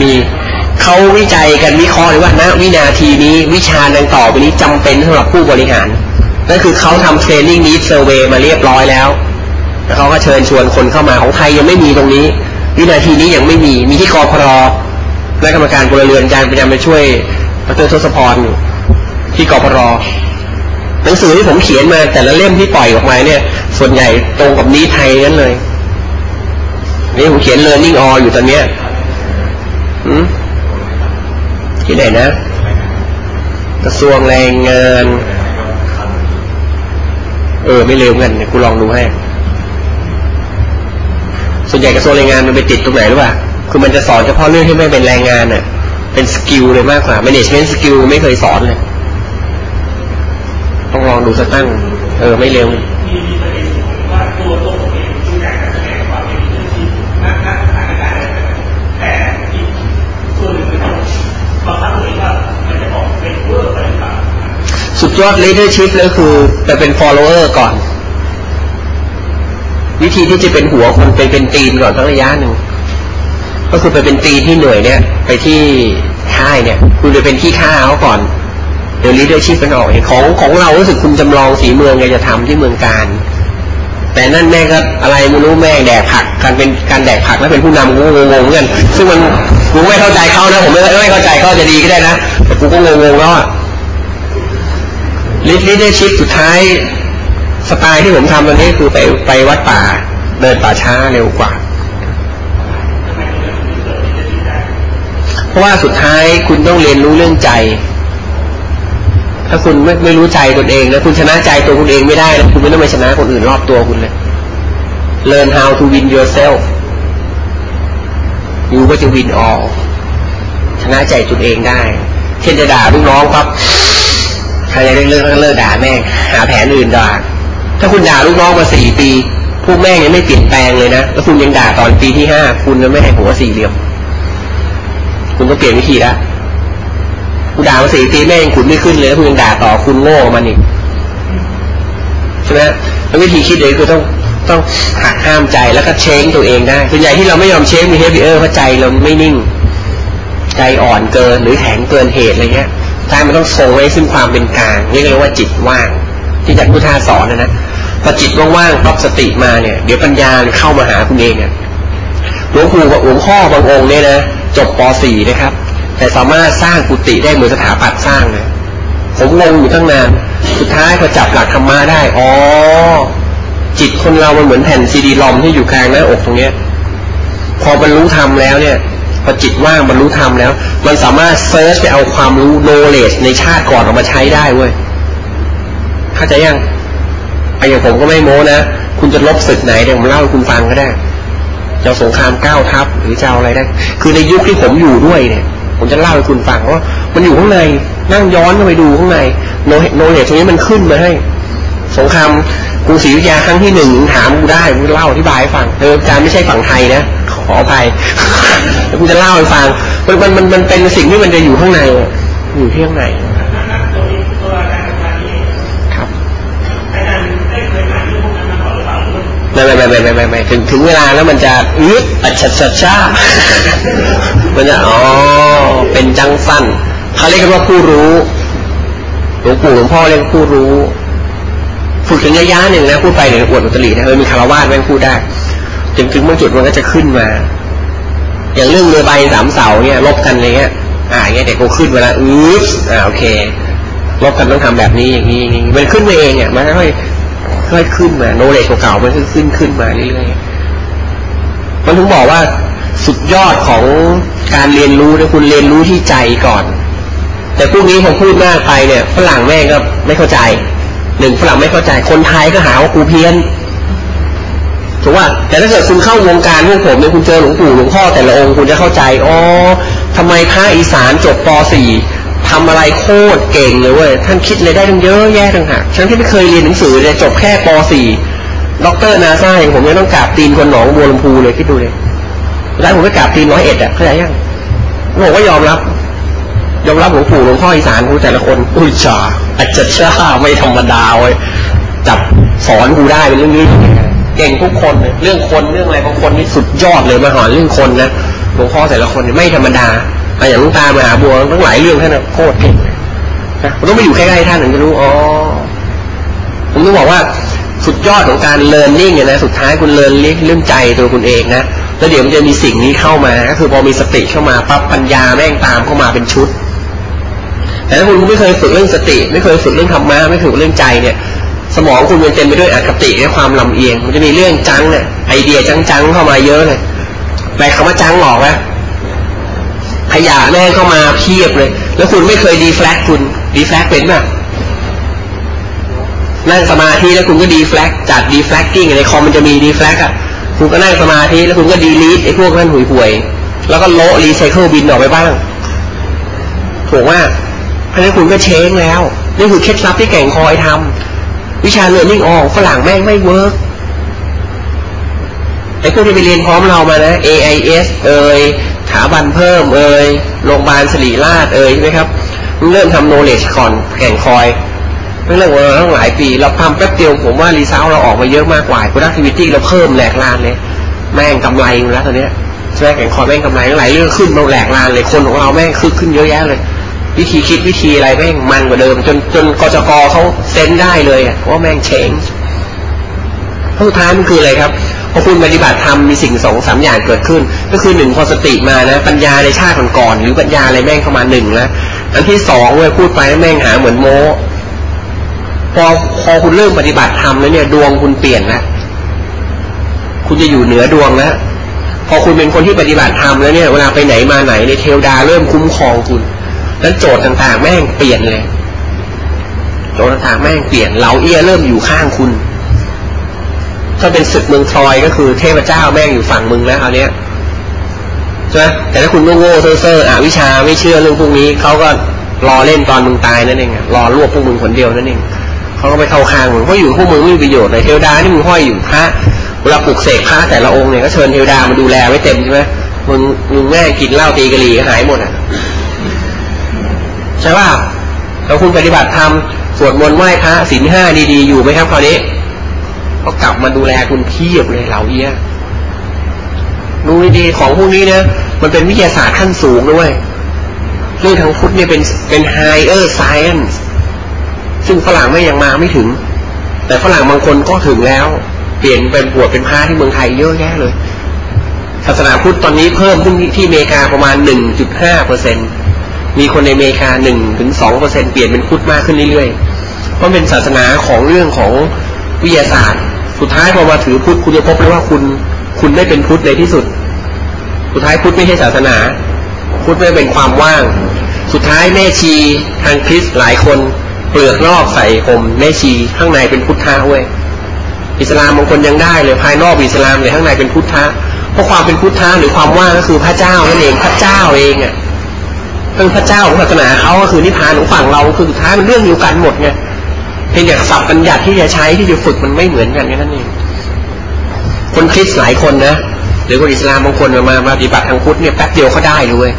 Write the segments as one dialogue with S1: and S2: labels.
S1: มีเขาวิจัยกันวิเคราะห์เลยว่าณวินาทีนี้วิชาดังต่อไปนี้จำเป็นสำหรับผู้บริหารนั่นคือเขาทำเทรนนิ่งนี้เซอร์เวยมาเรียบร้อยแล้วแล้วเขาก็เชิญชวนคนเข้ามาของไทยยังไม่มีตรงนี้ วินาทีนี้ยังไม่มีมีที่กอพรและกรรมการพลเรือนการพยายามไปช่วยดรทศพรอยู่ที่กอพรหนังสือที่ผมเขียนมาแต่ละเล่มที่ปล่อยออกมาเนี่ย ส่วนใหญ่ตรงกับนี้ไทยนั่นเลยนี่ผมเขียน learning all อยู่ตอนเนี้ย ที่ไหนนะกระทรวงแรงงาน เออ ไม่เร็วกันกูลองดูให้ ส่วนใหญ่กระทรวงแรงงานมันไปติดตรงไหนหรือเปล่าคือมันจะสอนเฉพาะเรื่องที่ไม่เป็นแรงงานอะ เป็นสกิลเลยมากกว่า management skill ไม่เคยสอนเลย ต้องลองดูสักตั้ง เออ ไม่เร็ว ยอด leadership แล้วคือจะเป็น follower ก่อน วิธีที่จะเป็นหัวคนไปเป็นตีนก่อนสักระยะหนึ่งก็คือไปเป็นตีนที่หน่วยเนี่ย ไปที่ค่ายเนี่ย คุณไปเป็นที่ข้าเขาก่อนเดี๋ยว leadership เป็นออกของของเรารู้สึกคุณจำลองสีเมืองไงจะทำที่เมืองการแต่นั่นแม่ก็อะไรไม่รู้แม่แดกผักการเป็นการแดกผักแล้วเป็นผู้นำกูงงงกันซึ่งมันกูไม่เข้าใจเขานะผมไม่ไม่เข้าใจเขาจะดีก็ได้นะแต่กูก็งงงแล้วอะ ลิดลิดได้ชิปสุดท้าย สไตล์ที่ผมทำตอนนี้คือไปไปวัดป่า เดินป่าช้าเร็วกว่า เพราะว่าสุดท้ายคุณต้องเรียนรู้เรื่องใจ ถ้าคุณไม่ไม่รู้ใจตนเองแล้วคุณชนะใจตัวคุณเองไม่ได้แล้วคุณไม่ต้องไปชนะคนอื่นรอบตัวคุณเลย learn how to win yourself ยูก็จะ win all ชนะใจตนเองได้ เช่นจะด่าลูกน้องครับ ใครจะเลิกเลิกเลิกด่าแม่หาแผนอื่นด่า ถ้าคุณด่าลูกน้องมาสี่ปีพวกแม่ยังไม่เปลี่ยนแปลงเลยนะแล้วคุณยังด่าตอนปีที่ห้าคุณจะไม่ให้หัวสี่เหลี่ยม คุณก็เปลี่ยนวิธีละคุณด่ามาสี่ปีแม่ยังคุณไม่ขึ้นเลยคุณยังด่าต่อคุณโง่มันอีกใช่ไหมแล้ววิธีคิดเลยคือต้องต้องหักห้ามใจแล้วก็เช้งตัวเองได้ส่วนใหญ่ที่เราไม่ยอมเช้งมีเฮฟเออร์เพราะใจเราไม่นิ่ง ใจอ่อนเกินหรือแข็งเกินเหตุอะไรเงี้ย ใจมันต้องทรงไว้ซึ่งความเป็นกลางเรียกว่าจิตว่าง ที่จากพุทธาสอนนะนะพอจิตว่างๆปั๊บสติมาเนี่ยเดี๋ยวปัญญาเข้ามาหาคุณเองอะหลวงปู่กับหลวงพ่อบางองค์เนี่ยนะจบป .4 นะครับ แต่สามารถสร้างกุฏิได้เหมือนสถาปัตย์สร้างเลยผมงงอยู่ตั้งนาน สุดท้ายพอจับหลักธรรมะได้อ๋อจิตคนเรามันเหมือนแผ่นซีดีลอมที่อยู่กลางหน้าอกตรงเนี้ย พอบรรลุธรรมแล้วเนี่ย พอจิตว่างบรรลุธรรมแล้ว มันสามารถเซิร์ชไปเอาความรู้โนเลจในชาติก่อนออกมาใช้ได้เว้ยเข้าใจยังไอ้อย่างผมก็ไม่โม้นะ คุณจะลบศึกไหนเดี๋ยวผมเล่าให้คุณฟังก็ได้จะสงครามเก้าทัพหรือจะอาอะไรได้ คือในยุคที่ผมอยู่ด้วยเนี่ย ผมจะเล่าให้คุณฟังว่า มันอยู่ข้างในนั่งย้อนไปดูข้างในโนโนเลจตรงนี้มันขึ้นมาให้ สงครามกรุงศรีอยุธยาครั้งที่หนึ่งถามกูได้กูเล่าอธิบายให้ฟังเอออาจารย์ไม่ใช่ฝั่งไทยนะ ขออภัยแล้วกูจะเล่าให้ฟังมันมันมันมันเป็นสิ่งที่มันจะอยู่ข้างใน อยู่ที่ข้างในครับไม่ไม่ไม่ไม่ไม่ไม่ไม่ถึงถึงเวลาแล้วมันจะอึดอัจฉริยะมันจะอ๋อเป็นจังสั้นเขาเรียกกันว่าผู้รู้หลวงปู่หลวงพ่อเรียกผู้รู้ ฝึกถึงระยะหนึ่งนะพูดไปเนี่ยอวดอุตรินะเออมีคารวาสแม่งพูดได้ จนถึงบางจุดมันก็จะขึ้นมา อย่างเรื่องเรือใบสามเสาเนี่ยลบกันอะไรเงี้ย อ่าเงี้ยเด็กก็ขึ้นมาแล้วอืออ่าโอเคลบกันต้องทำแบบนี้อย่างนี้อย่างนี้มันขึ้นมาเองอะมันค่อยค่อยขึ้นมาโนเลจเก่าๆมันขึ้นขึ้นมาเรื่อยๆมันถึงบอกว่าสุดยอดของการเรียนรู้นี่ยคุณเรียนรู้ที่ใจก่อน แต่พวกนี้ผมพูดมากไปเนี่ยฝรั่งแม่ก็ไม่เข้าใจหนึ่งฝรั่งไม่เข้าใจคนไทยก็หาว่ากูเพี้ยน ถูกป่ะแต่ถ้าเกิดคุณเข้าวงการพวกผมเนี่ยคุณเจอหลวงปู่หลวงพ่อแต่ละองค์คุณจะเข้าใจอ๋อทำไมพระอีสานจบป .4 ทำอะไรโคตรเก่งเลยเว้ยท่านคิดเลยได้ตั้งเยอะแยะตั้งหากฉันที่ไม่เคยเรียนหนังสือเลยจบแค่ป .4 ด็อกเตอร์นาซาเองผมยังต้องกราบตีนคนหนองบัวลำพูเลยคิดดูเลยแล้วผมไปกราบตีนร้อยเอ็ดอะเข้าใจยังผมก็ยอมรับ ยอมรับหลวงปู่หลวงพ่ออีสานกูแต่ละคนอุ้ยจ่าอาจจะช่าไม่ธรรมดาเว้ยจับสอนกูได้เป็นเรื่องนี้ เก่งทุกคนเลยเรื่องคนเรื่องอะไรบางคนนี่สุดยอดเลยมาหอนเรื่องคนนะหลวงพ่อแต่ละคนไม่ธรรมดาอย่างลุงตามหาบัวทั้งหลายเรื่องท่านโคตรเก่งนะต้องไปอยู่ใกล้ๆท่านถึงจะรู้อ๋อผมต้องบอกว่าสุดยอดของการเรียนนิ่งเนี่ยนะสุดท้ายคุณเรียนเรื่องใจตัวคุณเองนะแล้วเดี๋ยวมันจะมีสิ่งนี้เข้ามาก็คือพอมีสติเข้ามาปั๊บปัญญาแม่งตามเข้ามาเป็นชุด แต่ถ้าคุณไม่เคยฝึกเรื่องสติ ไม่เคยฝึกเรื่องธรรมะไม่เคยฝึกเรื่องใจเนี่ย สมองคุณมันเต็มไปด้วยอคติและความลำเอียง มันจะมีเรื่อง junk เนี่ยไอเดีย junk junk เข้ามาเยอะเลยแปลคำว่า junk ออกไหมขยะแม่งเข้ามาเพียบเลย แล้วคุณไม่เคย defrag คุณ defrag เป็นไหมนั่งสมาธิแล้วคุณก็ defrag จัด defragging ในคอมมันจะมี defrag อะคุณก็นั่งสมาธิแล้วคุณก็ delete ไอ้พวกนั้นห่วยห่วย แล้วก็โละ recycle bin ออกไปบ้าง ถูกป่ะเพราะนั้นคุณก็เช้งแล้ว นี่คือเคล็ดลับที่แก่งคอยทำ วิชา learning org ฝรั่งแม่งไม่ work ไอ้พวกที่ไปเรียนพร้อมเรามานะ AIS เอ่ยถาบันเพิ่มเอ่ยโรงพยาบาลสิริราชเอ่ยใช่ไหมครับเริ่มทำ knowledge ก่อนแก่งคอยเรื่องว่าตั้งหลายปี เราทำแป๊บเดียวผมว่า result เราออกมาเยอะมากกว่า productivity เราเพิ่มแหลกลาญเลย แม่งกำไรแล้วตอนเนี้ยใช่ไหมแข่งคอยแม่งกำไรหลายเรื่องขึ้นมาแหลกลานเลยคนของเราแม่งคึกขึ้นเยอะแยะเลย วิธีคิดวิธีอะไรแม่งมันกว่าเดิม จนจนกจกเขาเซนได้เลยว่าแม่งเชงสุดท้ายมันคืออะไรครับพอคุณปฏิบัติธรรมมีสิ่งสองสามอย่างเกิดขึ้น ก็คือหนึ่งพอสติมานะ ปัญญาในชาติก่อนๆหรือปัญญาอะไรแม่งเข้ามาหนึ่งแล้วอันที่สองเว้ยพูดไปแม่งหาเหมือนโมพอพอคุณเริ่มปฏิบัติธรรมแล้วเนี่ย ดวงคุณเปลี่ยนแล้วคุณจะอยู่เหนือดวงแล้วพอคุณเป็นคนที่ปฏิบัติธรรมแล้วเนี่ยเวลาไปไหนมาไหนในเทวดาเริ่มคุ้มครองคุณ แล้วโจทย์ต่างๆ แม่งเปลี่ยนเลย โจทย์ต่างๆแม่งเปลี่ยนเหลาเอี้ยเริ่มอยู่ข้างคุณ ถ้าเป็นศึกเมืองทรอยก็คือเทพเจ้าแม่งอยู่ฝั่งมึงแล้วคราวนี้ยใช่ไหมแต่ถ้าคุณโง่ๆเซ่อๆอะวิชาไม่เชื่อเรื่องพวกนี้เขาก็รอเล่นตอนมึงตายนั่นเองรอรวบพวกมึงคนเดียวนั่นเองเขาก็ไปเข้าข้างมึงเพราะอยู่พวกมึงไม่มีประโยชน์เลยเทวดาที่มึงห้อยอยู่พระเวลาปลุกเสกพระแต่ละองค์เนี่ยก็เชิญเทวดามาดูแลไว้เต็มใช่ไหมมึงมึงแม่กินเหล้าตีกะหรี่ก็หายหมดอะ ใช่ป่ะแล้วคุณปฏิบัติธรรมสวดมนต์ไหว้พระศีลห้าดีๆอยู่ไหมครับคราวนี้ก็กลับมาดูแลคุณเพียบเลยเหล่าเอี้ยดูดีของพวกนี้นี่ยมันเป็นวิทยาศาสตร์ขั้นสูงด้วยเรื่องทางพุทธเนี่ยเป็นเป็น higher science ซึ่งฝรั่งไม่ยังมาไม่ถึง แต่ฝรั่งบางคนก็ถึงแล้ว เปลี่ยนเป็นบวชเป็นพระที่เมืองไทยเยอะแยะเลย ศาสนาพุทธตอนนี้เพิ่มขึ้นที่อเมริกาประมาณ 1.5เปอร์เซ็น มีคนในอเมริกา1ถึง2เปอร์เซ็นเปลี่ยนเป็นพุทธมากขึ้นเรื่อยๆ เพราะเป็นศาสนาของเรื่องของวิทยาศาสตร์ สุดท้ายพอมาถือพุทธคุณจะพบเลยว่าคุณคุณไม่เป็นพุทธในที่สุด สุดท้ายพุทธไม่ใช่ศาสนา พุทธไม่เป็นความว่าง สุดท้ายแม่ชีทางคริสหลายคนเปลือกนอกใส่ผมแม่ชีข้างในเป็นพุทธะเว้ยอิสลามบางคนยังได้เลยภายนอกอิสลามเลยข้างในเป็นพุทธะเพราะความเป็นพุทธะหรือความว่างก็คือพระเจ้านั่นเองพระเจ้าเองอะ คือพระเจ้าของศาสนาเขาก็คือนิพพานของฝั่งเราคือสุดท้ายมันเรื่องเดียวกันหมดไงเพียงแต่ศัพท์ปัญญัติที่จะใช้ที่จะฝึกมันไม่เหมือนกันแค่นั้นเองคนคริสหลายคนนะหรือคนอิสลามบางคนมามาปฏิบัติทางพุทธเนี่ยแป๊บเดียวเขาได้เลย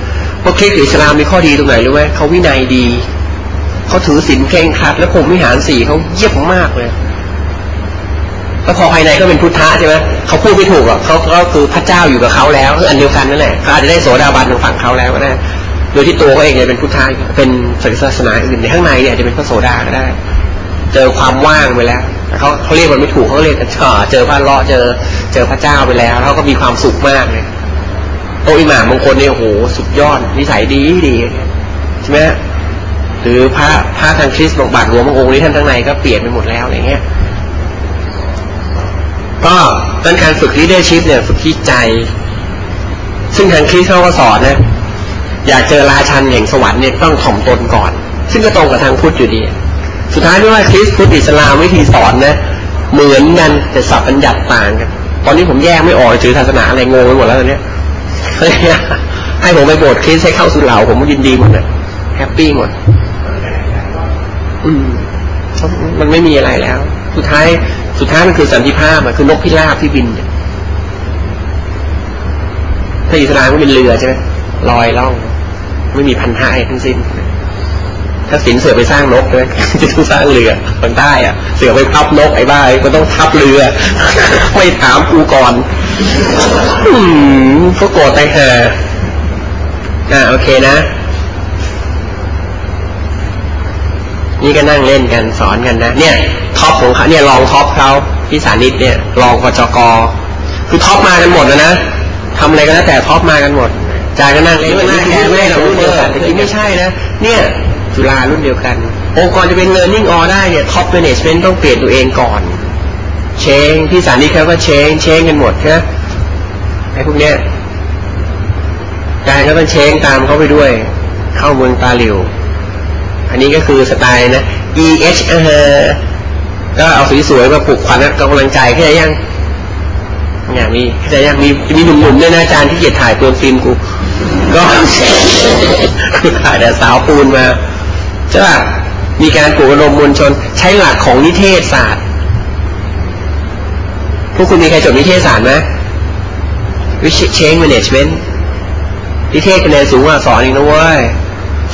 S1: เพราะคริสหรืออิสลามมีข้อดีตรงไหนรู้ไหมเขาวินัยดีเขาถือศีลเคร่งครัด แล้วผมวิหารสี่เขาเยี่ยมมากเลยแล้วพอภายในก็เป็นพุทธะใช่ไหมเขาพูดไม่ถูกหรอกเขาก็คือพระเจ้าอยู่กับเขาแล้วคืออันเดียวกันนั่นแหละเขาอาจจะได้โสดาบันทางฝั่งเขาแล้วก็ได้ โดยที่ตัวเขาเองเนี่ยเป็นพุทธะเป็นศาสนาอื่นในข้างในเนี่ยจะเป็นพระโสดาก็ได้ เจอความว่างไปแล้วเขาเขาเรียกมันไม่ถูกเขาเรียกเจอพระเลาะเจอเจอพระเจ้าไปแล้วเขาก็มีความสุขมากเลยโออิหม่ามบางคนเนี่ยโหสุดยอดนิสัยดีดีใช่ไหมหรือพระพระทางคริสต์บอกบาทหลวงบางองค์นี้ท่านทั้งในก็เปลี่ยนไปหมดแล้วอะไรเงี้ยก็ต้นการฝึก leadership เนี่ยฝึกที่ใจ ซึ่งทางคริสต์เขาก็สอนนะ อยากเจอราชันแห่งสวรรค์เนี่ยต้องถ่อมตนก่อน ซึ่งก็ตรงกับทางพุทธอยู่ดี สุดท้ายไม่ว่าคริสต์พุทธอิสลามวิธีสอนนะเหมือนกันแต่สับปัญญัติต่างกันตอนนี้ผมแยกไม่ออกถือศาสนาอะไรงงไปหมดแล้วตอนนี้ให้ผมไปโบสถ์คริสให้เข้าสุเหร่าผมยินดีหมดเลยแฮปปี้หมดอืมมันไม่มีอะไรแล้ว สุดท้ายสุดท้ายมันคือสันติภาพมันคือนกพิราบที่บินถ้าอิสลามก็เป็นเรือใช่ไหมลอยล่อง ไม่มีพันธะไอ้ทั้งสิ้น ถ้าสินเสือไปสร้างนกเลยจะต้องสร้างเรือคนใต้อะ เสือไปทับนกไอ้บ้าก็ต้องทับเรือ ไม่ถามกูก่อนอืมก็โกรธไปแห่อ่าโอเคนะ นี่ก็นั่งเล่นกันสอนกันนะ เนี่ยท็อปของเขาเนี่ยรองท็อปเขาพี่สานิตเนี่ยรองกจกคือท็อปมากันหมดแล้วนะทำอะไรก็แล้วแต่ท็อปมากันหมด จาก็นั่งเล่นกันแค่ไม่เรารุ่นเดียวกันแต่ที่ไม่ใช่นะ เนี่ยจุฬารุ่นเดียวกัน องค์กรจะเป็น learning all ได้เนี่ย top management ต้องเปลี่ยนตัวเองก่อน เชงพี่สานิตเขาก็เชงเชงกันหมดใช่ไหมไอ้พวกเนี้ยจายก็ต้องเชงตามเขาไปด้วย เข้าเมืองตาหลิว อันนี้ก็คือสไตล์นะ E H เออก็เอาสวยๆมาปลุกขวัญกำลังใจแค่ยังอย่างมีแค่ยังมีมีหนุ่มๆด้วยนะอาจารย์ที่เกียรถ่ายตัวฟิล์มกู ก็ถ่ายแต่สาวปูนมาใช่ป่ะมีการปลุกระดมมวลชน ใช้หลักของนิเทศศาสตร์ พวกคุณมีใครจบนิเทศศาสตร์ไหมวิชเชงแมเนจเมนต์นิเทศคะแนนสูงกว่าสอนอีกนะเว้ย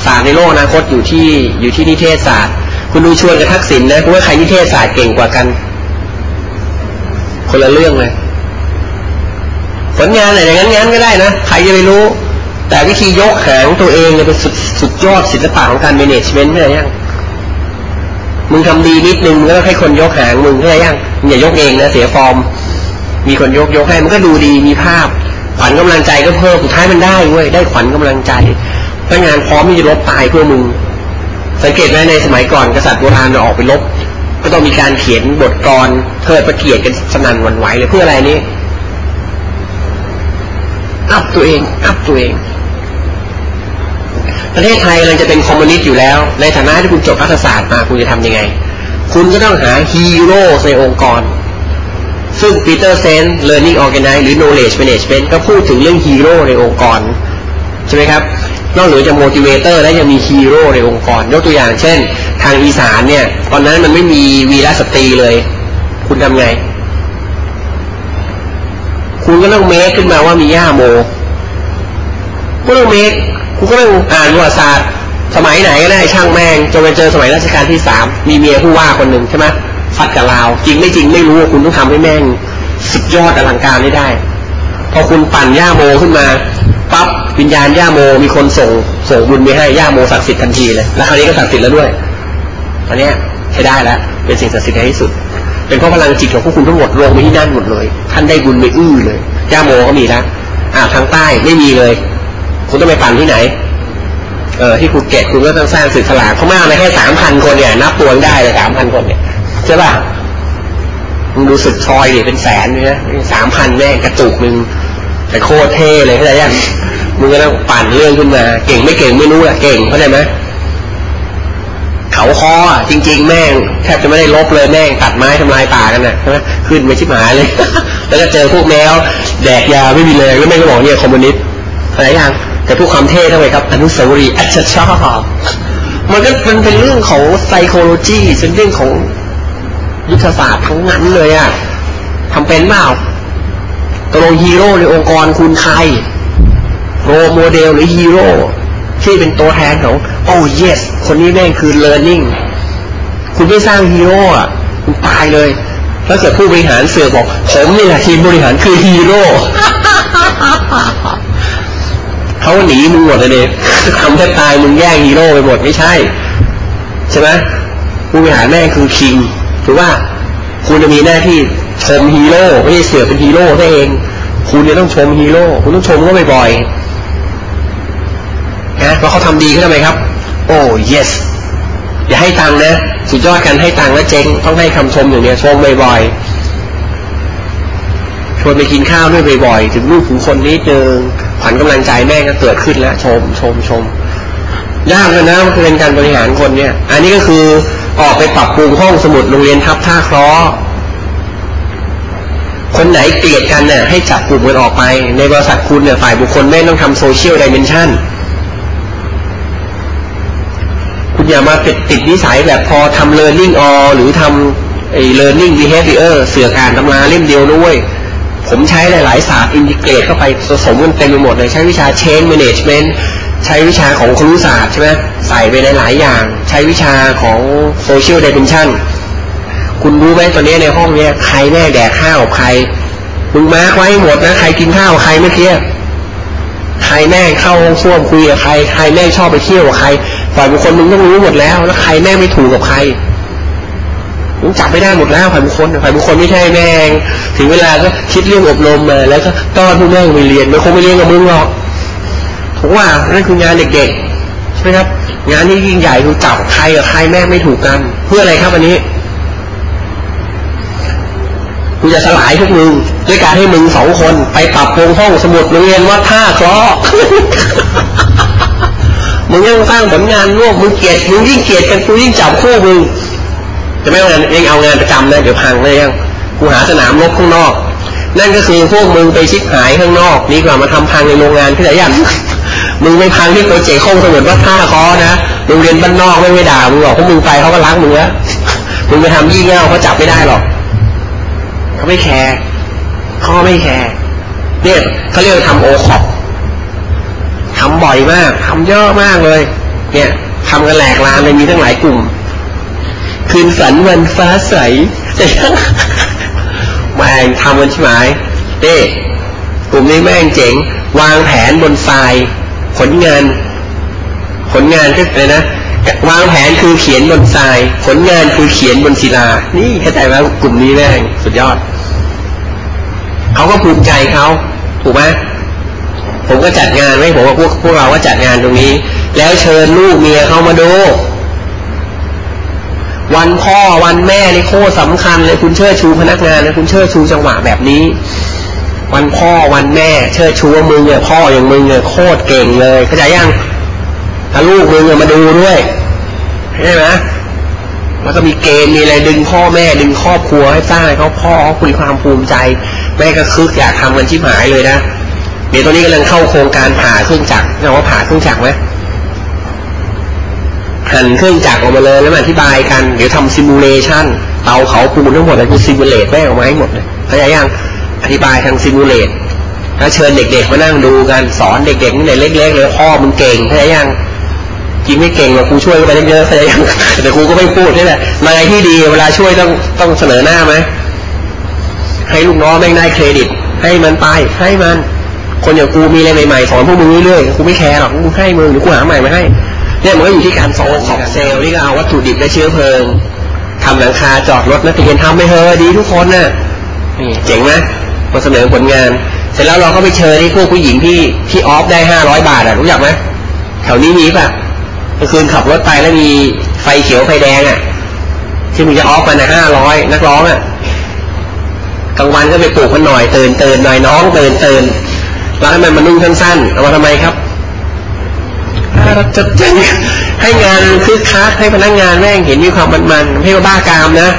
S1: ศาสตร์ในโลกอนาคตอยู่ที่อยู่ที่นิเทศศาสตร์ คุณดูชวนกับทักษิณนะคุณว่าใครนิเทศศาสตร์เก่งกว่ากัน คนละเรื่องเลยผลงานอะไรอย่างนั้นงั้นก็ได้นะ ใครจะไปรู้ แต่วิธียกแขงตัวเองเนี่ยเป็นสุดสุดยอดศิลปะของการเมネจเมนต์เนี่ยยังมึงทำดีนิดนึงมึงก็ต้องให้คนยกแขงมึงเพื่ยังอย่ายกเองนะเสียฟอร์ม มีคนยกยกให้มันก็ดูดีมีภาพขวัญกำลังใจก็เพิ่มสุดท้ายมันได้เว้ยได้ขวัญกำลังใจพนักงานพร้อมที่จะรบตายเพื่อมึง สังเกตไหมในสมัยก่อนกษัตริย์โบราณเราออกไปรบ ก็ต้องมีการเขียนบทกลอนเทิดพระเกียรติกันสนั่นหวั่นไหวเลยเพื่ออะไรนี่ up ตัวเอง up ตัวเอง ประเทศไทยกำลังจะเป็นคอมมิวนิสต์อยู่แล้ว ในฐานะที่คุณจบรัฐศาสตร์มาคุณจะทำยังไง คุณก็ต้องหาฮีโร่ในองค์กร ซึ่งปีเตอร์เซน Learning Organize หรือ Knowledge Management ก็พูดถึงเรื่องฮีโร่ในองค์กร ใช่ไหมครับ นอกเหนือจาก motivator แล้วยังมีฮีโร่ในองค์กร ยกตัวอย่างเช่น ทางอีสานเนี่ย ตอนนั้นมันไม่มีวีรสตรีเลย คุณทำไง คุณก็ต้อง make ขึ้นมาว่ามีย่าโมก็ต้อง make คุณก็ต้องอ่านประวัติศาสตร์ สมัยไหนก็ได้ช่างแม่งจนไปเจอสมัยรัชกาลที่สามมีเมียผู้ว่าคนหนึ่งใช่ไหมฟัดกับลาวจริงไม่จริงไม่รู้คุณต้องทำให้แม่งสุดยอดอลังการได้ได้ พอคุณปั่นย่าโมขึ้นมาปั๊บวิญญาณย่าโมมีคนส่งส่งบุญไปให้ย่าโมศักดิ์สิทธิ์ทันทีเลยแล้วคราวนี้ก็ศักดิ์สิทธิ์แล้วด้วยตอนนี้ใช้ได้แล้วเป็นสิ่งศักดิ์สิทธิ์ที่สุด เป็นเพราะพลังจิตของพวกคุณทั้งหมดลงไปที่นั่นหมดเลย ท่านได้บุญไปอื้อเลยย่าโมก็มีแล้วอ่าทางใต้ไม่มีเลย คุณต้องไปปั่นที่ไหน เออที่ภูเก็ตคุณก็ต้องสร้างสึกสลาเขามากเลยแค่สามพันคนเนี่ย นับตัวได้เลยสามพันคนเนี่ยใช่ป่ะมึงดูสึกชอยดิเป็นแสนเลยนะสามพันแม่กระจุกมึงแต่โคตรเท่เลยเข้าใจยังมึงก็ต้องปั่นเรื่องขึ้นมา เก่งไม่เก่งไม่รู้อะเก่งเข้าใจไหม เขาคอจริง ๆ แม่งแทบจะไม่ได้ลบเลยแม่งตัดไม้ทำลายป่ากันน่ะใช่ไหมขึ้นไปชิบหายเลย แล้วก็เจอพวกแมวแดกยาไม่มีเลยแล้วแม่งก็บอกเนี่ยคอมมิวนิสต์อะไรอย่างแต่พูดความเท่ทำไมครับอนุสาวรีย์อัจฉริยะมันก็มันเป็นเรื่องของ psychology เป็นเรื่องของยุทธศาสตร์ทั้งนั้นเลยอะทำเป็นเปล่าตกลงฮีโร่ในองค์กรคุณใคร role model หรือฮีโร่ที่เป็นตัวแทนของโอ้ yes คนนี้แม่งคือ learning คุณไม่สร้างฮีโร่อะคุณตายเลยถ้าเกิดผู้บริหารเสือกบอกผมนี่แหละทีมบริหารคือฮีโร่เขาหนีมึงหมดเลยเนี่ยทำแทบตายมึงแย่งฮีโร่ไปหมดไม่ใช่ ใช่ไหมผู้บริหารแม่งคือ king ถือว่าคุณจะมีหน้าที่ชมฮีโร่ไม่ใช่เสือกเป็นฮีโร่ได้เอง คุณเนี่ยต้องชมฮีโร่คุณต้องชมเขาบ่อยๆนะเพราะเขาทำดีขึ้นทำไมครับ โอ้ yes อย่าให้ตังนะ สุดยอดการให้ตังแล้วเจ๊งต้องให้คำชมอย่างเนี้ยชมบ่อยๆชวนไปกินข้าวด้วยบ่อยๆถึงลูกถึงคนนิดนึงขวัญกำลังใจแม่ก็เกิดขึ้นแล้วชมชมชมยากเลยนะมันเป็นการบริหารคนเนี่ย อันนี้ก็คือออกไปปรับปรุงห้องสมุดโรงเรียนทับท่าคล้อคนไหนเกลียดกันเนี่ยให้จับกลุ่มกันออกไป ในบริษัทคุณเนี่ยฝ่ายบุคคลไม่ต้องทำโซเชียลดิเมนชัน คุณอย่ามาติดติดนิสัยแบบพอทำ learning all หรือทำไอ้ learning behavior เสือกอ่านตำราเล่มเดียวด้วย ผมใช้หลาย ๆ ศาสตร์ integrate เข้าไปผสมกันเต็มไปหมดเลย ใช้วิชา change management ใช้วิชาของครุศาสตร์ใช่ไหมใส่ไปหลายอย่าง ใช้วิชาของ social dimension คุณรู้ไหมตอนนี้ในห้องเนี้ยใครแม่งแดกข้าวใครมึง mark ไว้หมดนะ ใครกินข้าวใครไม่เคี้ยใครแม่งเข้าห้องส้วมคุยกับใคร ใครแม่งชอบไปเที่ยวกับใคร ฝ่ายบุคคลมึงต้องรู้หมดแล้ว แล้วใครแม่งไม่ถูกกับใครมึงจับไม่ได้หมดแล้วฝ่ายบุคคลฝ่ายบุคคลไม่ใช่แม่งถึงเวลาก็คิดเรื่องอบรมมา แล้วก็ต้อนผู้แม่งไปเรียนมันคงไม่เรียนกับมึงหรอกผมว่านั่นคืองานเด็กๆใช่ไหมครับ งานที่ยิ่งใหญ่คือจับใครกับใครแม่ไม่ถูกกัน เพื่ออะไรครับอันนี้กูจะสลายทุกมึงด้วยการให้มึงสองคน ไปปรับปรุงห้องสมุดโรงเรียนว่าท่าคลอ มึงยังสร้างผลงานร่วมมึงเกลียดมึงยิ่งเกลียดกันกูยิ่งจับคู่มึงจะไม่เอางานเองเอางานประจำนะเดี๋ยวพังเลยยังกูหาสนามรบข้างนอก นั่นก็คือพวกมึงไปชิดหายข้างนอกนี่กว่ามาทำพังในโรงงานที่ไหนยังมึงไม่พังที่โปรเจกต์ห้องสมุดว่าท่าคอนะโรงเรียนบ้านนอกไม่ไม่ด่ามึงหรอกพวกมึงไปเขาก็รักมึงแล้วมึงไปทำยี่เง่าเขาจับไม่ได้หรอกเขาไม่แคร์เขาไม่แคร์เนี่ยเขาเรียกทำโอคอป ทำบ่อยมากทำเยอะมากเลย เนี่ยทำกันแหลกลานเลยมีทั้งหลายกลุ่ม คืนฝันวันฟ้าใสแต่แม่งทำกันใช่ไหมเต้กลุ่มนี้แม่งเจ๋ง วางแผนบนทรายผลงาน ผลงานก็เลยนะวางแผนคือเขียนบนทราย ผลงานคือเขียนบนศิลา นี่เข้าใจไหมกลุ่มนี้แม่งสุดยอด เขาก็ภูมิใจเขาถูกไหม ผมก็จัดงานไว้ผมว่าพวกพวกเราก็จัดงานตรงนี้ แล้วเชิญลูกเมียเข้ามาดู วันพ่อวันแม่นี่โคตรสำคัญเลยคุณเชิดชูพนักงานนะคุณเชิดชูจังหวะแบบนี้ วันพ่อวันแม่ เชิดชูว่ามึงเนี่ยพ่ออย่างมึงเนี่ยโคตรเก่งเลยเข้าใจยังถ้าลูกมึงเลยมาดูด้วยใช่ไหมแล้วก็มีเกณฑ์มีอะไรดึงพ่อแม่ดึงครอบครัวให้สร้างเขาพ่อเขาคุยความภูมิใจ แม่งก็คึกอยากทำกันชิบหายเลยนะ เดี๋ยวตอนนี้กำลังเข้าโครงการผ่าเครื่องจักรเราว่าผ่าเครื่องจักรไหมหั่นเครื่องจักรออกมาเลยแล้วมาอธิบายกัน เดี๋ยวทำ simulation เตาเขาปูนทั้งหมดแล้วคือ simulate แม่งออกมาให้หมดเลยเข้าใจยังอธิบายทาง simulate แล้วเชิญเด็กๆมานั่งดูกันสอนเด็กๆนี่เล็กๆเลยพ่อมึงเก่งเข้าใจยังจริงไม่เก่งหรอกครูช่วยก็ไปเยอะแต่ยังแต่ครูก็ไม่พูดนี่แหละนายที่ดีเวลาช่วยต้องต้องเสนอหน้าไหมให้ลูกน้องแม่งได้เครดิต ให้มันไปให้มัน คนอย่างกูมีอะไรใหม่ๆสอนพวกมึงเรื่อยๆกูไม่แคร์หรอกกูให้มึงหรือกูหาใหม่มาให้เนี่ยมันก็อยู่ที่การสอนของเซลล์ที่ก็เอาวัตถุดิบและเชื้อเพลิงทำหลังคาจอดรถนักเรียนทำไม่เฮอดีทุกคนน่ะนี่เจ๋งไหมมาเสนอผลงาน เสร็จแล้วเราก็ไปเชิญที่พวกผู้หญิงที่ที่ออฟได้ห้าร้อยบาทอะรู้จักไหมแถวนี้มีป่ะมื่อคืนขับรถไปแล้วมีไฟเขียวไฟแดงอะที่มึงจะออฟกันนะห้าร้อยนักร้องอะกลางวันก็ไปปลูกมันหน่อยเตือนเตือนหน่อยน้องเตือนเตือน แล้วให้มันมานุ่งสั้นๆเอามาทำไมครับรักจัดจังให้งานคึกคักให้พนักงานแม่งเห็นมีความมันมันให้ว่าบ้ากามนะ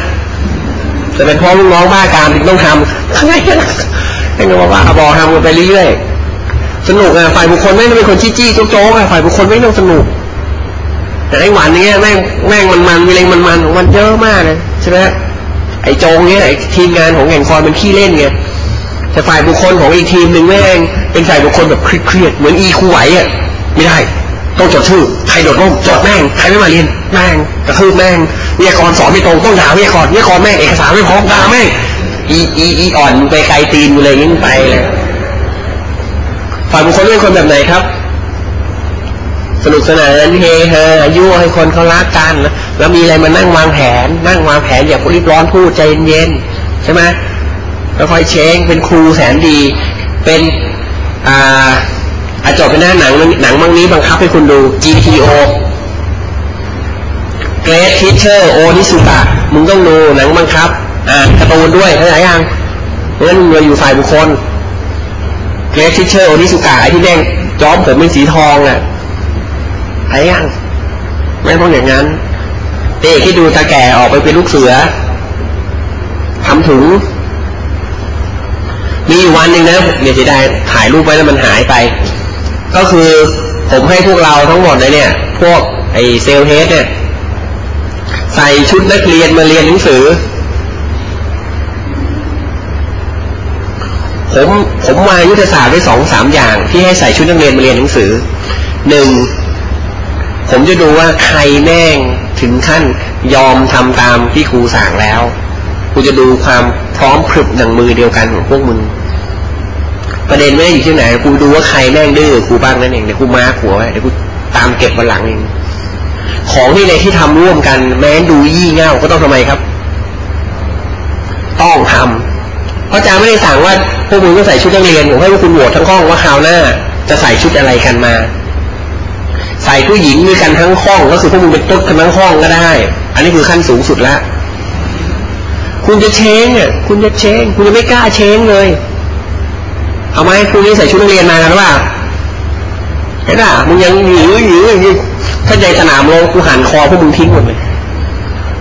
S1: จะเป็นพ่อลูกน้องบ้ากามถึงต้องทำให้ให้เราว่าบอทำกันไปเรื่อยๆสนุกอะฝ่ายบุคคลไม่งเป็นคนจี้ๆโจ๊กๆอะฝ่ายบุคคลไม่ต้องสนุก แต่ไอ้หวานเนี้ยแม่งแม่งมันมันมีแรงมันมันของมันเยอะมากเลยใช่ไหมไอ้โจงเนี้ยไอ้ทีมงานของแข่งคอนมันขี้เล่นไง แต่ฝ่ายบุคคลของอีกทีมหนึ่งแม่งเป็นฝ่ายบุคคลแบบเครียดเหมือนอีคูไหวอะไม่ได้ ต้องจดชื่อใครโดดร่มจดแม่งใครไม่มาเรียนแม่งกระทืบแม่งวิทยากรสอนไม่ตรงต้องด่าวิทยากรวิทยากรแม่งเอกสารไม่พร้อมด่าแม่งอีอีอีอ่อนไปไกลตีนเลยยิ่งไปเลยฝ่ายบุคคลเรื่องคนแบบไหนครับ สนุกสนานเฮฮายั่วให้คนเขารักกันแล้วมีอะไรมานั่งวางแผน นั่งวางแผนอย่ารีบร้อนพูดใจเย็นใช่ไหม แล้วคอยเช้งเป็นครูแสนดี เป็นอ่าอาจบเป็นหน้าหนังหนังบางนี้บังคับให้คุณดู GTO Great Teacher O นิสุตะมึงต้องดูหนังบังคับ อ่านการ์ตูนด้วยเข้าใจยังเพราะฉะนั้นมึงอยู่ฝ่ายบุคคล Great Teacher O นิสุตะไอ้ที่แดงจอมผมเป็นสีทองอะไอ้ยังไม่ต้องอย่างนั้นเด็กที่ดูตาแก่ออกไปเป็นลูกเสือทำถุง มีวันหนึ่งนะเนี่ยจะได้ถ่ายรูปไว้แล้วมันหายไป ก็คือผมให้พวกเราทั้งหมดเลยเนี่ย พวกไอเซลเฮดเนี่ย ใส่ชุดนักเรียนมาเรียนหนังสือ ผมผมมายุทธศาสตร์ไว้สองสามอย่าง ที่ให้ใส่ชุดนักเรียนมาเรียนหนังสือหนึ่งผมจะดูว่าใครแม่งถึงขั้นยอมทำตามที่ครูสั่งแล้วกูจะดูความ พร้อมพรึบหนังมือเดียวกันของพวกมึง ประเด็นไม่ได้อยู่ที่ไหนกูดูว่าใครแม่งดื้อกูบ้างนั่นเองเดี๋ยวกูมาร์กหัวไว้เดี๋ยวกูตามเก็บวันหลังเองของที่ในที่ทำร่วมกัน แม้ดูยี่เง่าก็ต้องทำไมครับ ต้องทำเพราะอาจารย์ไม่ได้สั่งว่าพวกมึงต้องใส่ชุดนักเรียนผมให้พวกคุณโหวตทั้งห้องว่าคราวหน้า จะใส่ชุดอะไรกันมา ใส่ผู้หญิงมีกันทั้งห้องก็คือพวกมึงเป็นตุ๊ดกันทั้งห้องก็ได้ อันนี้คือขั้นสูงสุดแล้ว คุณจะเช้งเนี่ยคุณจะเช้ง คุณจะไม่กล้าเช้งเลย เอาไหมคุณนี่ใส่ชุดนักเรียนมากันว่าเห็นป่ะมึงยังหยือหยืออย่างนี้ถ้าใจสนามลงกูหันคอพวกมึงทิ้งหมดเลย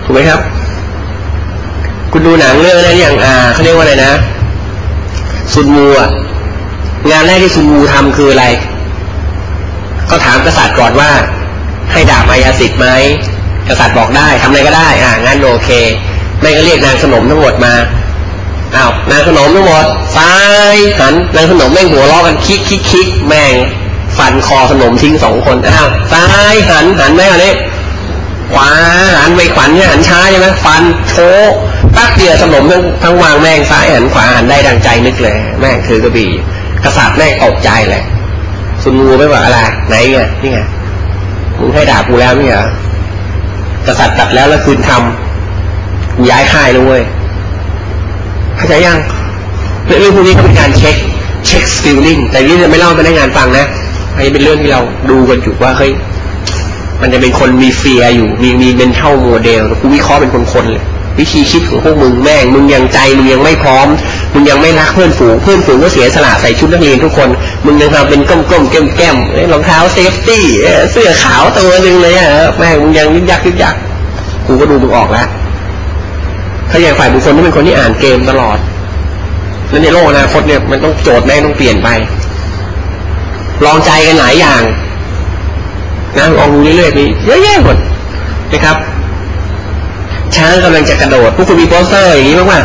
S1: ถูกไหมครับ คุณดูหนังเรื่องนั้นอย่างอ่าเขาเรียกว่าอะไรนะซุนมูอะงานแรกที่ซุนมูทำคืออะไร ก็ถามกษัตริย์ก่อนว่า ให้ดาบมายาสิทธิ์ไหมกษัตริย์บอกได้ทำอะไรก็ได้ อ่างั้นโอเค ไม่ก็เรียกนางขนมทั้งหมดมาอ้าวนางขนมทั้งหมดซ้ายหันนางขนมแม่งหัวล้อกันคิกคิกคิกแม่งฟันคอขนมทิ้งสองคนอ้าวซ้ายหันหันไหมอันนี้ขวาหันไปขวัญเนี่ยหันช้าใช่ไหมฟันโชปักเดียวขนมทั้งทั้งวางแม่งซ้ายหันขวาหันได้ดังใจนึกเลย แม่งถือกระบี่กษัตริย์แม่งตกใจเลยสุนูไม่บอกอะไรไหนไงนี่ไงมึงให้ด่ากูแล้วนี่เหรอกษัตริย์ตัดแล้วแล้วคืนทำ ย้ายค่ายเลยเว้ยเข้าใจยังเรื่องพวกนี้ก็เป็นการเช็คเช็คสติลลิ่งแต่นี่จะไม่เล่าไปในงานฟังนะอันนี้เป็นเรื่องที่เราดูกันอยู่ว่าเฮ้ยมันจะเป็นคนมีเฟียอยู่ มีมีเป็นเท่าโมเดลกูวิเคราะห์เป็นคนคนเลยวิธีคิดของพวกมึงแม่งมึงยังใจมึงยังไม่พร้อม มึงยังไม่รักเพื่อนฝูงเพื่อนฝูงก็เสียสละใส่ชุดนักเรียนทุกคน มึงยังทำเป็นก้มก้มแก้มแก้มรองเท้า safety เสื้อขาวตัวหนึ่งเลยอะแม่งมึงยังยึกยักยึกยักกูก็ดูมึงออกแล้ว ถ้าอย่างฝ่ายบุคคลที่เป็นคนที่อ่านเกมตลอดแล้วในโลกอนาคตเนี่ยมันต้องโจทย์แม่งต้องเปลี่ยนไป ลองใจกันหลายอย่างนะลองดูเรื่อยๆมีเยอะแยะหมดนะครับ ช้างกำลังจะกระโดดพวกคุณมีโปสเตอร์อย่างนี้บ้างป่ะ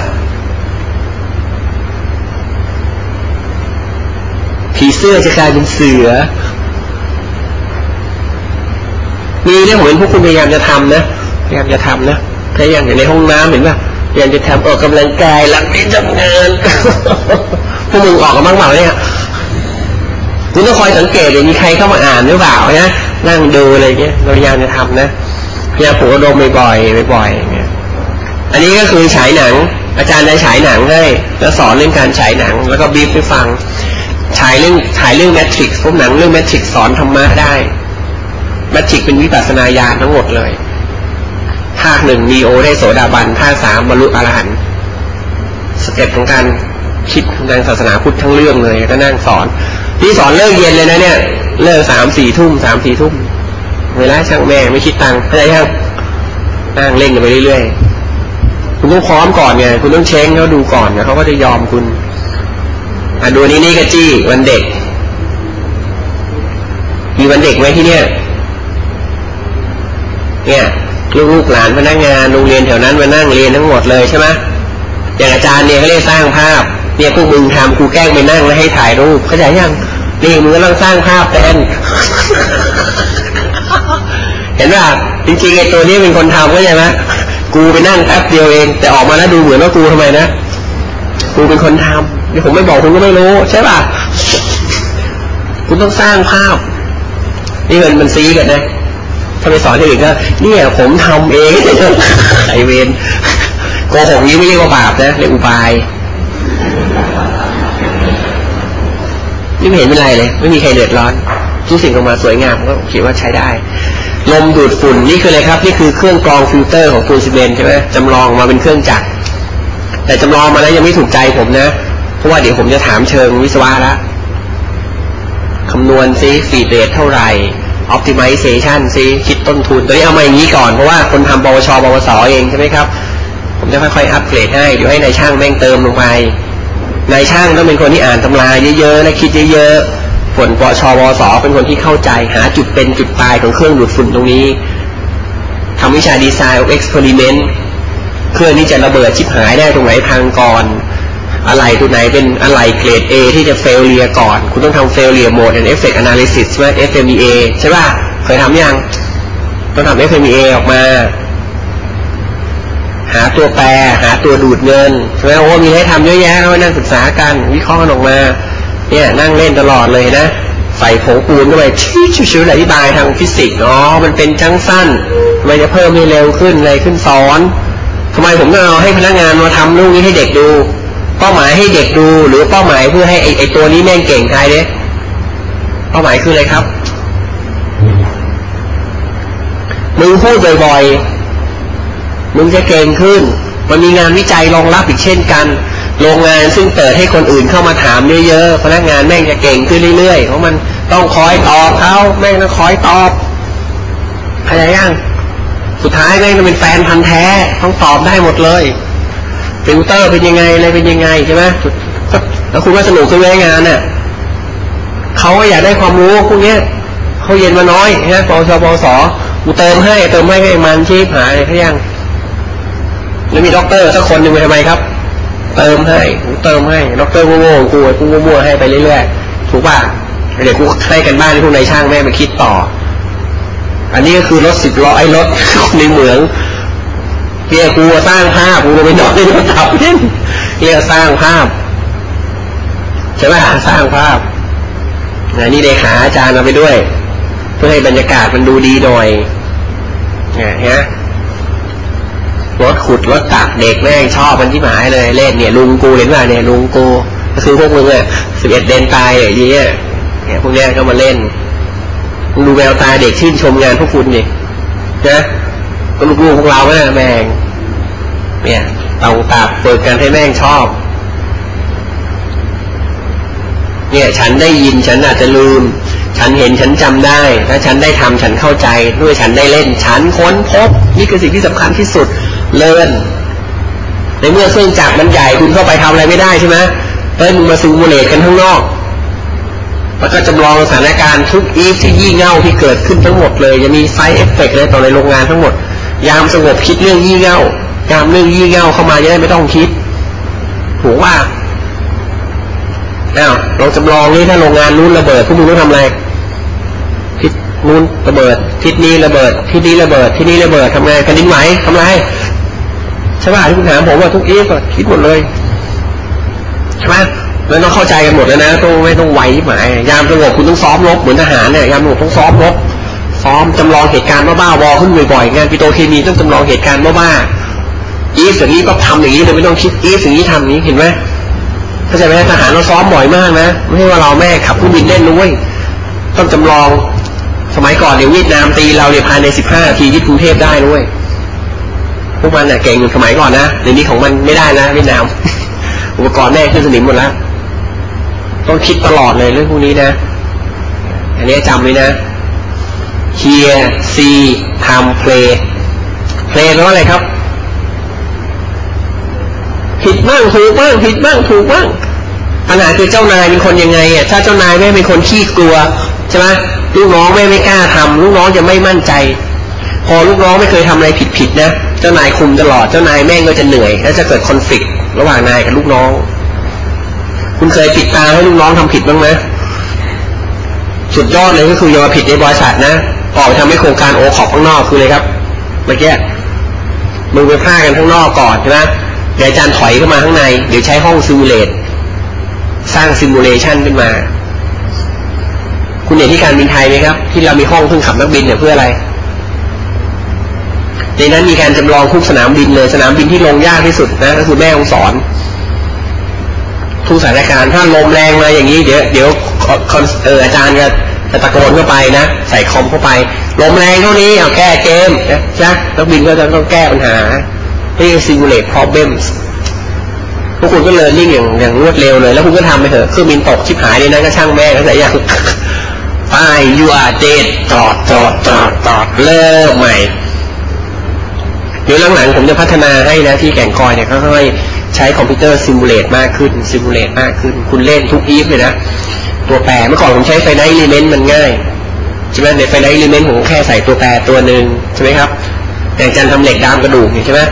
S1: ผีเสื้อจะกลายเป็นเสือ มีเนี่ยผมเห็นพวกคุณพยายามจะทำนะ พยายามจะทำนะพยายามอย่างในห้องน้ำเห็นป่ะ อยากจะทำออกกำลังกายหลังที่ทำงานพวกมึงออกกันบ้างเปล่าเนี่ยคุณต้องคอยสังเกตเลยมีใครเข้ามาอ่านหรือเปล่านะนั่งดูอะไรเงี้ยเราพยายามจะทำนะพยายามปลุกระดมบ่อยๆบ่อยๆเนี่ยอันนี้ก็คือฉายหนัง อาจารย์ได้ฉายหนังให้แล้วสอนเรื่องการฉายหนัง แล้วก็บีบให้ฟังฉายเรื่องฉายเรื่อง Matrix พวกหนังเรื่อง Matrix สอนธรรมะได้ Matrix เป็นวิปัสสนาญาณทั้งหมดเลย ภาคหนึ่งมีโอได้โสดาบันภาคสามบรรลุอรหันต์ step ของการคิดทางศาสนาพุทธทั้งเรื่องเลยก็นั่งสอนพี่สอนเลิกเย็นเลยนะเนี่ย เลิกสามสี่ทุ่มสามสี่ทุ่มเวลาช่างแม่ไม่คิดตังค์เข้าใจยังนั่งเล่นกันไปเรื่อยๆคุณต้องพร้อมก่อนไงคุณต้องเช็คเขาดูก่อนนะเขาก็จะยอมคุณอะดูนี้นี่กะจี้วันเด็ก มีวันเด็กไหมที่เนี่ย เนี่ย ลูกหลานพนักงานโรงเรียนแถวนั้นมานั่งเรียนทั้งหมดเลยใช่ไหมอย่างอาจารย์เนี่ยเขาเรียกสร้างภาพเนี่ยพวกมึงทำกูแกล้งไปนั่งแล้วให้ถ่ายรูปเข้าใจยังนี่มึงกำลังสร้างภาพแทนเห็นป่ะจริงๆไอ้ตัวนี้เป็นคนทำก็ใช่ไหมกูไปนั่งแป๊บเดียวเอง แต่ออกมาแล้วดูเหมือนว่ากูทำไมนะกูเป็นคนทำนี่ผมไม่บอกคุณก็ไม่รู้ ใช่ป่ะคุณต้องสร้างภาพ นี่มันมันซีกันนะ ถ้าไปสอนที่อื่นก็เนี่ยผมทำเองไอเวรโกหกนี้ไม่เรียกว่าบาปนะเรียกอุบายนี่ไม่เห็นเป็นไรเลย ไม่มีใครเดือดร้อนทุกสิ่งออกมาสวยงามก็คิดว่าใช้ได้ลมดูดฝุ่นนี่คืออะไรครับ นี่คือเครื่องกรองฟิลเตอร์ของปูนซีเมนต์ใช่ไหมจำลองมาเป็นเครื่องจักรแต่จำลองมาแล้วยังไม่ถูกใจผมนะ เพราะว่าเดี๋ยวผมจะถามเชิงวิศวะละคำนวณซิ feed rate เท่าไหร่ optimization ซิคิดต้นทุน ตัวนี้เอามาอย่างนี้ก่อน เพราะว่าคนทำปวชปวสเองใช่ไหมครับ ผมจะค่อยๆอัปเกรดให้เดี๋ยวให้นายช่างแม่งเติมลงไป นายช่างต้องเป็นคนที่อ่านตำราเยอะๆและคิดเยอะๆส่วนปวชปวสเป็นคนที่เข้าใจหาจุดเป็นจุดตายของเครื่องดูดฝุ่นตรงนี้ทำวิชา design experiment เครื่องนี้จะระเบิดชิบหายได้ตรงไหนทางก่อน อะไรตัวไหนเป็นอะไรเกรด A ที่จะเฟลเลียก่อน คุณต้องทำเฟลเลียโหมด and effect analysis ใช่ไหม FMEA ใช่ป่ะ เคยทำยัง ต้องทำ FMEA ออกมา หาตัวแปร หาตัวดูดเงินใช่ไหมโอ้มีให้ทำเยอะแยะเรานั่งศึกษากัน วิเคราะห์ออกมา เนี่ยนั่งเล่นตลอดเลยนะ ใส่ผงปูนเข้าไปชี้ชิวๆอธิบายทางฟิสิกส์อ๋อมันเป็นจังสั้นทำไมจะเพิ่มให้เร็วขึ้นอะไรขึ้นสอนทำไมผมต้องเอาให้พนักงานมาทำเรื่องนี้ให้เด็กดู เป้าหมายให้เด็กดู หรือเป้าหมายเพื่อให้ไอไอตัวนี้แม่งเก่งใครเนี่ยเป้าหมายคืออะไรครับมึงพูดบ่อยๆมึงจะเก่งขึ้น มันมีงานวิจัยรองรับอีกเช่นกัน โรงงานซึ่งเปิดให้คนอื่นเข้ามาถามเยอะๆพนักงานแม่งจะเก่งขึ้นเรื่อยๆ เพราะมันต้องคอยตอบเขาแม่งต้องคอยตอบเข้าใจยังสุดท้ายแม่งจะเป็นแฟนพันธุ์แท้ต้องตอบได้หมดเลย ฟิลเตอร์เป็นยังไงอะไรเป็นยังไงใช่ไหมแล้วคุณว่าสนุกขึ้นไหมงานเนี่ยเขาก็อยากได้ความรู้พวกนี้เขาเรียนมาน้อยนะปวชปวสกูเติมให้เติมให้ให้มันชิบหายเข้าใจยังแล้วมีด็อกเตอร์สักคนหนึ่งไปทำไมครับ เติมให้กูเติมให้ด็อกเตอร์โง่กูกูมั่วให้ไปเรื่อยๆถูกป่ะเดี๋ยวกูให้กันบ้านที่พวกนายช่างแม่มาคิดต่อ อันนี้ก็คือรถสิบล้อไอ้รถในเหมือง เรียกกูสร้างภาพกูไปนอนในรถขับเรียกสร้างภาพใช่ไหมสร้างภาพนนี้ได้หาอาจารย์มาไปด้วย เพื่อให้บรรยากาศมันดูดีหน่อยเนี่ยฮะรถขุดรถตักเด็กแม่งชอบมันที่หมายเลยเล่นเนี่ยลุงกูเห็นว่าเนี่ยลุงกูก็คือพวกมึงอะสิบเอ็ดเดนตายอย่างเงี้ยเนี่ยพวกเนี้ยก็มาเล่นดูแววตาเด็กชื่นชมงานพวกคุณดินะ ก็ลูกๆพวกเราแม่แม่งเนี่ยต้องตักเปิดกันให้แม่งชอบ เนี่ย ฉันได้ยินฉันอาจจะลืม ฉันเห็นฉันจำได้ ถ้าฉันได้ทำฉันเข้าใจ ด้วยฉันได้เล่น ฉันค้นพบ นี่คือสิ่งที่สำคัญที่สุด learn ในเมื่อเครื่องจักรมันใหญ่คุณเข้าไปทำอะไรไม่ได้ใช่ไหมเฮ้ยมึงมา simulate กันข้างนอกแล้วก็จำลองสถานการณ์ทุก if ที่ยี่เง่าที่เกิดขึ้นทั้งหมดเลย จะมี side effect เลยต่อในโรงงานทั้งหมด ยามสงบคิดเรื่องยี่เง่ายามเรื่องยี่เง่าเข้ามาจะได้ไม่ต้องคิด ถูกป่ะอ้าวเราจำลองนี่ถ้าโรงงานนู้นระเบิดพวกมึงต้องทำอะไรทิศนู้นระเบิด ทิศนี้ระเบิด ทิศนี้ระเบิดทิศนี้ระเบิดทำไงแผ่นดินไหวทำไรใช่ป่ะที่คุณถามผมว่าทุกอีฟคิดหมดเลยใช่ไหมแล้วต้องเข้าใจกันหมดแล้วนะต้องไม่ต้องไวหมายยามสงบคุณต้องซ้อมรบเหมือนทหารเนี่ยยามสงบต้องซ้อมรบ ซ้อมจำลองเหตุการณ์บ้าๆวอขึ้นบ่อยๆงานปิโตเคมีต้องจำลองเหตุการณ์บ้าๆอีฟอย่างนี้ก็ทำอย่างนี้เลยไม่ต้องคิดอีฟอย่างนี้ทำนี้เห็นไหมเข้าใจไหมทหารเราซ้อมบ่อยมากนะไม่ใช่ว่าเราแม่ขับเครื่องบินเล่นนุ้ยต้องจำลองสมัยก่อนเนี่ยเวียดนามตีเราเนี่ยภายในสิบห้าทียึดกรุงเทพได้ด้วยพวกมันเนี่ยเก่งอยู่สมัยก่อนนะเดี๋ยวนี้ของมันไม่ได้นะเวียดนาม อุปกรณ์แม่ขึ้นสนิมหมดแล้วต้องคิดตลอดเลยเรื่องพวกนี้นะ อันนี้จำไว้นะ hear see ทำ play play แปลว่าอะไรครับ ผิดบ้างถูกบ้างผิดบ้างถูกบ้างปัญหาคือเจ้านายเป็นคนยังไงอะถ้าเจ้านายไม่เป็นคนขี้กลัวใช่ไหมลูกน้องไม่ไม่กล้าทำลูกน้องจะไม่มั่นใจ พอลูกน้องไม่เคยทำอะไรผิดๆนะเจ้านายคุมตลอดเจ้านายแม่งก็จะเหนื่อยแล้วจะเกิดคอนฟ lict ระหว่างนายกับลูกน้อง คุณเคยปิดตาให้ลูกน้องทำผิดบ้างไหมสุดยอดเลยก็คือย่ามผิดในบริษัทนะ ออกไปทำให้โครงการโอขอบข้างนอกคือเลยครับเมื่อกี้มึงไปพากันข้างนอกก่อนใช่ไหมเดี๋ยวอาจารย์ถอยเข้ามาข้างใน เดี๋ยวใช้ห้องซิมูเลตสร้างซิมูเลชันขึ้นมา คุณเห็นที่การบินไทยไหมครับ ที่เรามีห้องเพิ่งขับนักบินเนี่ยเพื่ออะไร ในนั้นมีการจำลองทุกสนามบินเลยสนามบินที่ลงยากที่สุดนะก็คือแม่องสอนทุกสถานการณ์ถ้าลมแรงมาอย่างนี้เดี๋ยวเดี๋ยวอออาจารย์จะ ตะโกนเข้าไปนะ ใส่คอมเข้าไปลมแรงเท่านี้เอาแก้เกมนะจ้ะนักบินก็จะต้องแก้ปัญหาเรียก simulate problems พวกคุณก็ learning อย่างอย่างรวดเร็วเลย แล้วคุณก็ทำไปเถอะเครื่องบินตกชิบหายเลยนะก็ช่างแม่งก็ใส่ยังป you are dead จอดจอดจอดจอดเริ่มใหม่เดี๋ยวหลังๆผมจะพัฒนาให้นะที่แก่งคอยเนี่ยค่อยใช้คอมพิวเตอร์ simulate มากขึ้น simulate มากขึ้น คุณเล่นทุก if เลยนะ ตัวแปรเมื่อก่อนผมใช้ finite element มันง่ายใช่ไหมใน finite element ผมแค่ใส่ตัวแปรตัวหนึ่งใช่ไหมครับอย่างจารย์ทำเหล็กดามกระดูกใช่ไหม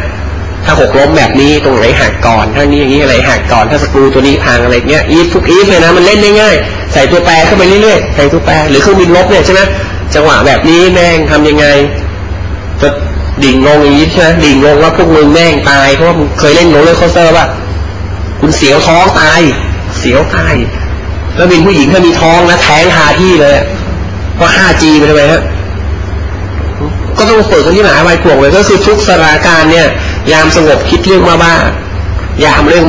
S1: ถ้าหกล้มแบบนี้ตรงไหนหักก่อนถ้านี้อย่างนี้อะไรหักก่อนถ้าสกรูตัวนี้พังอะไรเงี้ย if ทุก if เลยนะมันเล่นได้ง่าย ใส่ตัวแปรเข้าไปเรื่อยๆใส่ตัวแปรหรือเครื่องบินรบเนี่ยใช่ไหมจังหวะแบบนี้แม่งทำยังไงจะดิ่งลงอย่างนี้ใช่ไหมดิ่งลงว่าพวกมึงแม่งตายเพราะว่าเคยเล่น roller coaster ป่ะคุณเสียวท้องตาย เสียวตาย แล้วมีผู้หญิงถ้ามีท้องนะแท้งคาที่เลยว่า 5G ไปทำไมฮะก็ต้องเปิดกันที่หมหาวิทยาลัยกวงเลยก็คือทุกสถานการณ์เนี่ย ยามสงบคิดเรื่องมาบ้ายามเรื่อง